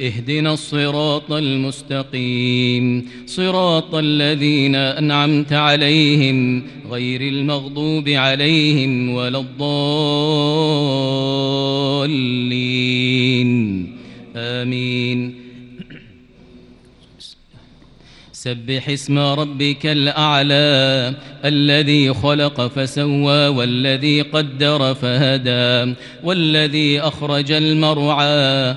اهدنا الصراط المستقيم صراط الذين أنعمت عليهم غير المغضوب عليهم ولا الضالين. آمين. سبح اسم ربك الأعلى الذي خلق فسوى والذي قدر فهدى والذي أخرج المرعى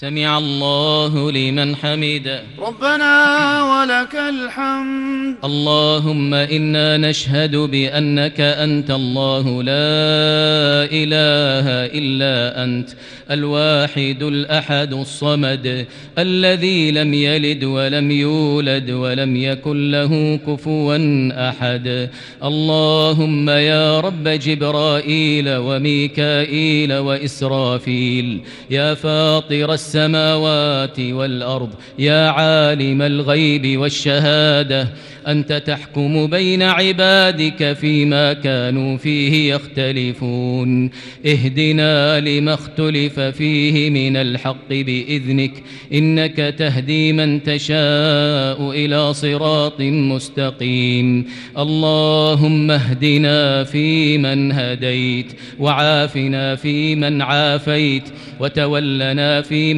سمع الله لمن حمده ربنا ولك الحمد. اللهم إنا نشهد بأنك أنت الله لا إله إلا أنت الواحد الأحد الصمد الذي لم يلد ولم يولد ولم يكن له كفوا أحد. اللهم يا رب جبرائيل وميكائيل وإسرافيل يا فاطر السماوات والأرض يا عالم الغيب والشهادة أنت تحكم بين عبادك فيما كانوا فيه يختلفون. اهدنا لما اختلف فيه من الحق بإذنك إنك تهدي من تشاء إلى صراط مستقيم. اللهم اهدنا فيمن هديت وعافنا فيمن عافيت وتولنا فيمن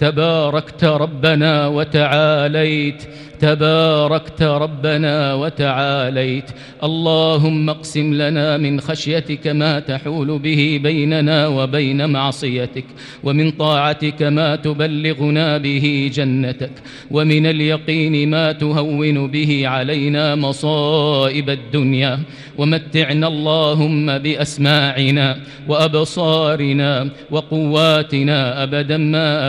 تباركت ربنا وتعاليت. تباركت ربنا وتعاليت. اللهم اقسم لنا من خشيتك ما تحول به بيننا وبين معصيتك ومن طاعتك ما تبلغنا به جنتك ومن اليقين ما تهون به علينا مصائب الدنيا. ومتعنا اللهم بأسماعنا وأبصارنا وقواتنا أبدا ما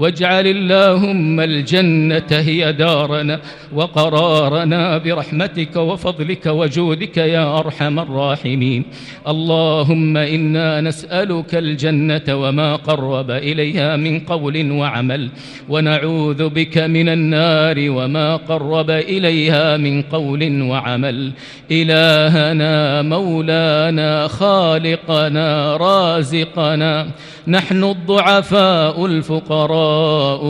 واجعل اللهم الجنة هي دارنا وقرارنا برحمتك وفضلك وجودك يا أرحم الراحمين. اللهم إنا نسألك الجنة وما قرب إليها من قول وعمل ونعوذ بك من النار وما قرب إليها من قول وعمل. إلهنا مولانا خالقنا رازقنا نحن الضعفاء الفقراء.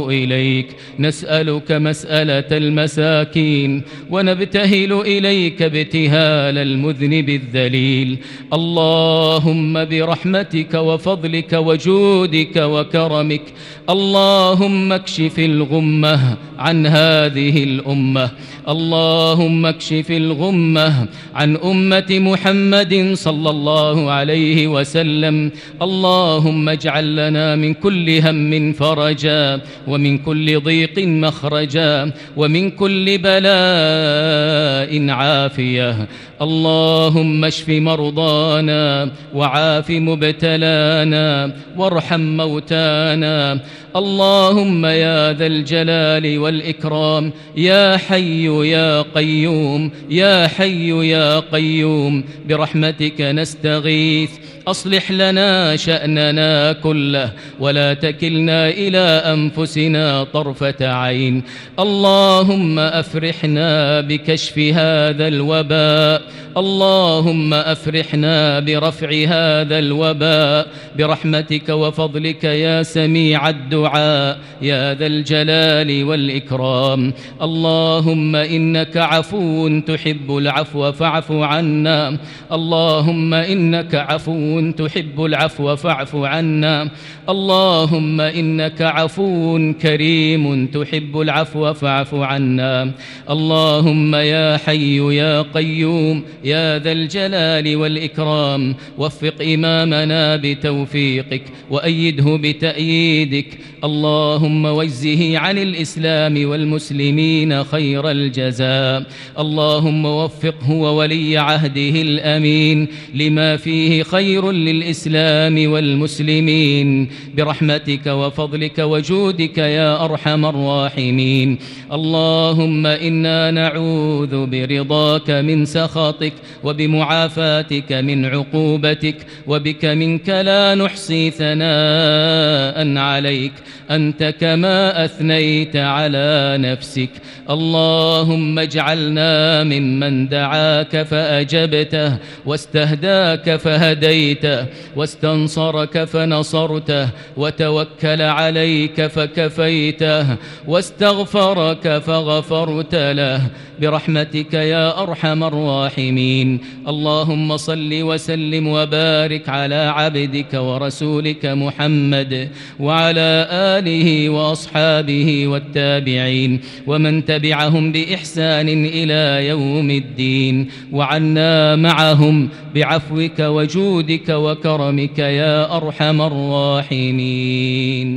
إليك. نسألك مسألة المساكين ونبتهل إليك ابتهال المذنب الذليل. اللهم برحمتك وفضلك وجودك وكرمك اللهم اكشف الغمة عن هذه الأمة. اللهم اكشف الغمة عن أمة محمد صلى الله عليه وسلم. اللهم اجعل لنا من كل هم فرجا. ومن كل ضيق مخرجا ومن كل بلاء عافية. اللهم اشف مرضانا وعاف مبتلانا وارحم موتانا. اللهم يا ذا الجلال والإكرام يا حي يا قيوم يا حي يا قيوم برحمتك نستغيث. أصلح لنا شأننا كله ولا تكلنا إلى أنفسنا طرفة عين. اللهم أفرحنا بكشف هذا الوباء. اللهم أفرحنا برفع هذا الوباء. برحمتك وفضلك يا سميع الدعاء. يا ذا الجلال والإكرام. اللهم إنك عفو تحب العفو فاعف عنا. اللهم إنك عفو تحب العفو فاعف عنا. اللهم إنك عفو كريم تحب العفو فاعف عنا. اللهم يا حي يا قيوم يا ذا الجلال والإكرام. وفق إمامنا بتوفيقك وأيده بتأييدك. اللهم وجزه عن الإسلام والمسلمين خير الجزاء. اللهم وفقه وولي عهده الأمين لما فيه خير للإسلام والمسلمين. برحمتك وفضلك وجودك يا أرحم الراحمين. اللهم إنا نعوذ برضاك من سخطك وبمعافاتك من عقوبتك وبك منك لا نحصي ثناء عليك. أنت كما أثنيت على نفسك. اللهم اجعلنا ممن دعاك فأجبته واستهداك فهديته واستنصرك فنصرته وتوكل عليك فكفيته واستغفرك فغفرت له. برحمتك يا أرحم الراحمين. اللهم صل وسلم وبارك على عبدك ورسولك محمد وعلى آله وأصحابه والتابعين ومن تبعهم بإحسان إلى يوم الدين وعنا معهم بعفوك وجودك وكرمك يا أرحم الراحمين.